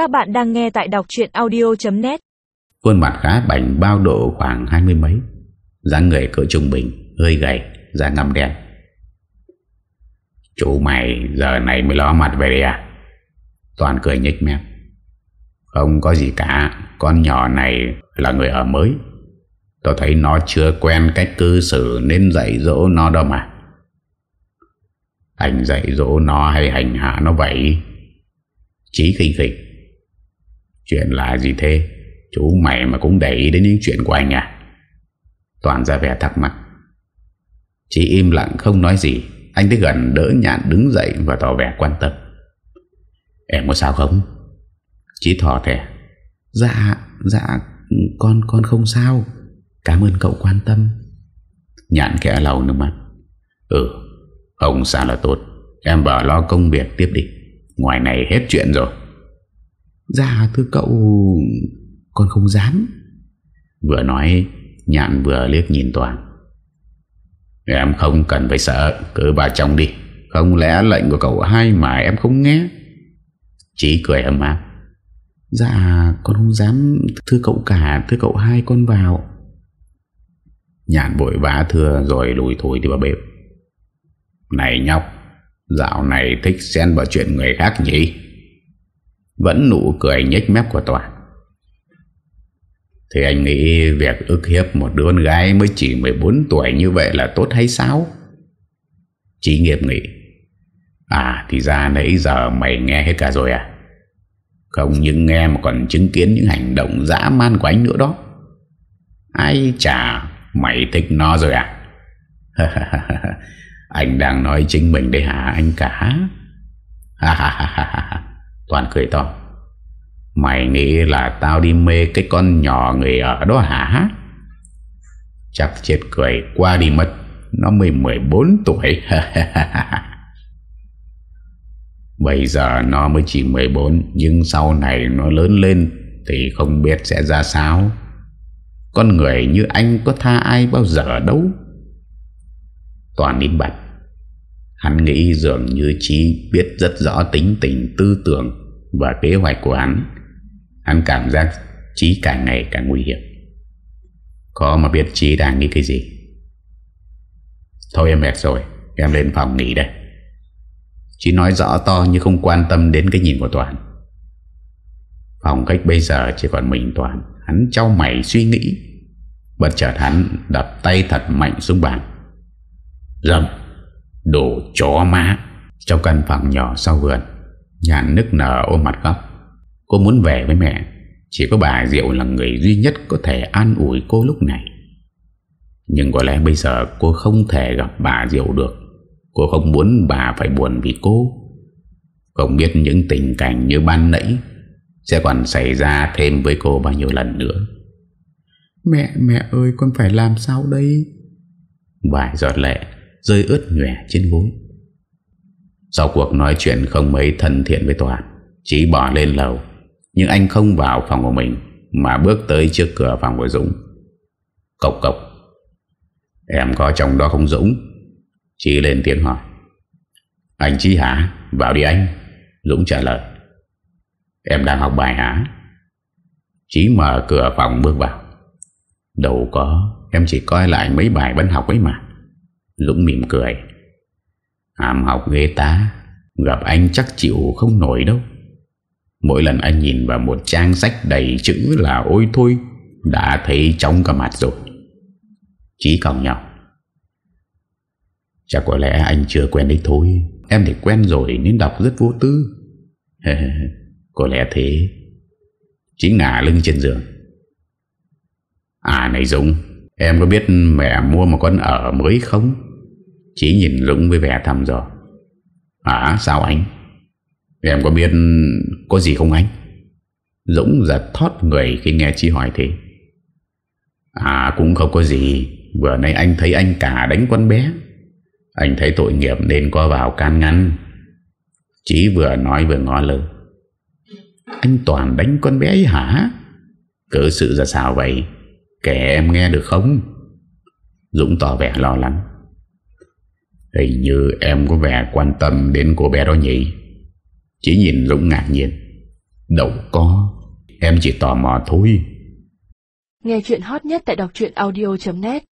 Các bạn đang nghe tại đọc chuyện audio.net Khuôn mặt khá bảnh bao độ khoảng hai mươi mấy. dáng người cỡ trung bình Hơi gầy, da ngăm đen. Chú mày giờ này mới ló mặt về đây à? Toàn cười nhích mép. Không có gì cả Con nhỏ này là người ở mới. Tôi thấy nó chưa quen cách cư xử Nên dạy dỗ nó đâu mà. Anh dạy dỗ nó hay hành hạ nó vậy? Chí khinh khinh Chuyện là gì thế? Chú mày mà cũng để ý đến những chuyện của anh à? Toàn ra vẻ thắc mắc. Chị im lặng không nói gì, Anh tới gần đỡ nhạn đứng dậy Và tỏ vẻ quan tâm. Em có sao không? Chị thỏ thẻ. Dạ dạ con con không sao. Cảm ơn cậu quan tâm. Nhạn kẻ lầu nước mắt. Ừ Không sao là tốt. Em bảo lo công việc tiếp đi. Ngoài này hết chuyện rồi. Dạ thưa cậu Con không dám. Vừa nói Nhạn vừa liếc nhìn Toàn. Em không cần phải sợ Cứ vào trong đi. Không lẽ lệnh của cậu hai mà em không nghe? Chí cười ấm áp Dạ con không dám. Thưa cậu cả Thưa cậu hai con vào. Nhạn bội vã thưa rồi lùi thổi đi vào bếp. Này nhóc Dạo này thích xen vào chuyện người khác nhỉ vẫn nụ cười nhếch mép của Toàn. Thì anh nghĩ việc ức hiếp một đứa con gái mới chỉ 14 tuổi như vậy là tốt hay sao? Chí nghiệp nghĩ. À thì ra nãy giờ mày nghe hết cả rồi à? Không những nghe mà còn chứng kiến những hành động dã man của anh nữa đó. Ai chà, Mày thích nó rồi à? Anh đang nói chính mình đấy hả anh cả? Ha ha ha ha. Toàn cười to. Mày nghĩ là tao đi mê cái con nhỏ người ở đó hả? Chắc chết cười, qua đi mất. Nó mới 14 tuổi. Bây giờ nó mới chỉ 14 Nhưng sau này nó lớn lên Thì không biết sẽ ra sao. Con người như anh có tha ai bao giờ đâu? Toàn nín bạch Hắn nghĩ dường như Chí biết rất rõ tính tình tư tưởng và kế hoạch của hắn. Hắn cảm giác Chí càng ngày càng nguy hiểm. Có mà biết Chí đang nghĩ cái gì. Thôi em mệt rồi, em lên phòng nghỉ đây. Chí nói rõ to như không quan tâm đến cái nhìn của Toàn. Phòng cách bây giờ chỉ còn mình Toàn. Hắn trao mày suy nghĩ. Bất chợt hắn đập tay thật mạnh xuống bàn. Dầm Đồ chó má. Trong căn phòng nhỏ sau vườn Nhàn nức nở ôm mặt khóc. Cô muốn về với mẹ. Chỉ có bà Diệu là người duy nhất Có thể an ủi cô lúc này. Nhưng có lẽ bây giờ cô không thể gặp bà Diệu được. Cô không muốn bà phải buồn vì cô. Không biết những tình cảnh như ban nãy Sẽ còn xảy ra thêm với cô bao nhiêu lần nữa. Mẹ, mẹ ơi con phải làm sao đây? Vài giọt lệ. Rơi ướt nhòe trên gối. Sau cuộc nói chuyện không mấy thân thiện với Toàn, Chỉ bỏ lên lầu. Nhưng anh không vào phòng của mình, Mà bước tới trước cửa phòng của Dũng. Cộc cộc, Em có trong đó không Dũng? Chí lên tiếng hỏi. Anh Chí hả, Vào đi anh. Dũng trả lời. Em đang học bài hả? Chí mở cửa phòng bước vào. Đâu có, Em chỉ coi lại mấy bài vẫn học ấy mà. Dũng mỉm cười. Hàm học ghê tá, Gặp anh chắc chịu không nổi đâu. Mỗi lần anh nhìn vào một trang sách đầy chữ là ôi thôi, Đã thấy trong cả mặt rồi. Chí còng nhau Chắc có lẽ anh chưa quen đấy thôi, Em thì quen rồi nên đọc rất vô tư. Có lẽ thế. Chí ngả lưng trên giường. À này Dũng, Em có biết mẹ mua một con ở mới không? Chỉ nhìn Dũng với vẻ thăm dò. Hả sao anh? Em có biết có gì không anh? Dũng giật thoát người khi nghe Chí hỏi thế. À cũng không có gì. Vừa nãy anh thấy anh cả đánh con bé. Anh thấy tội nghiệp nên có vào can ngăn. Chí vừa nói vừa ngó lơ. Anh Toàn đánh con bé ấy hả? Cớ sự ra sao vậy? Kể em nghe được không? Dũng tỏ vẻ lo lắng. Hình như em có vẻ quan tâm đến cô bé đó nhỉ? Chỉ nhìn Dũng ngạc nhiên. Đâu có. Em chỉ tò mò thôi. Nghe chuyện hot nhất tại đọc audio.net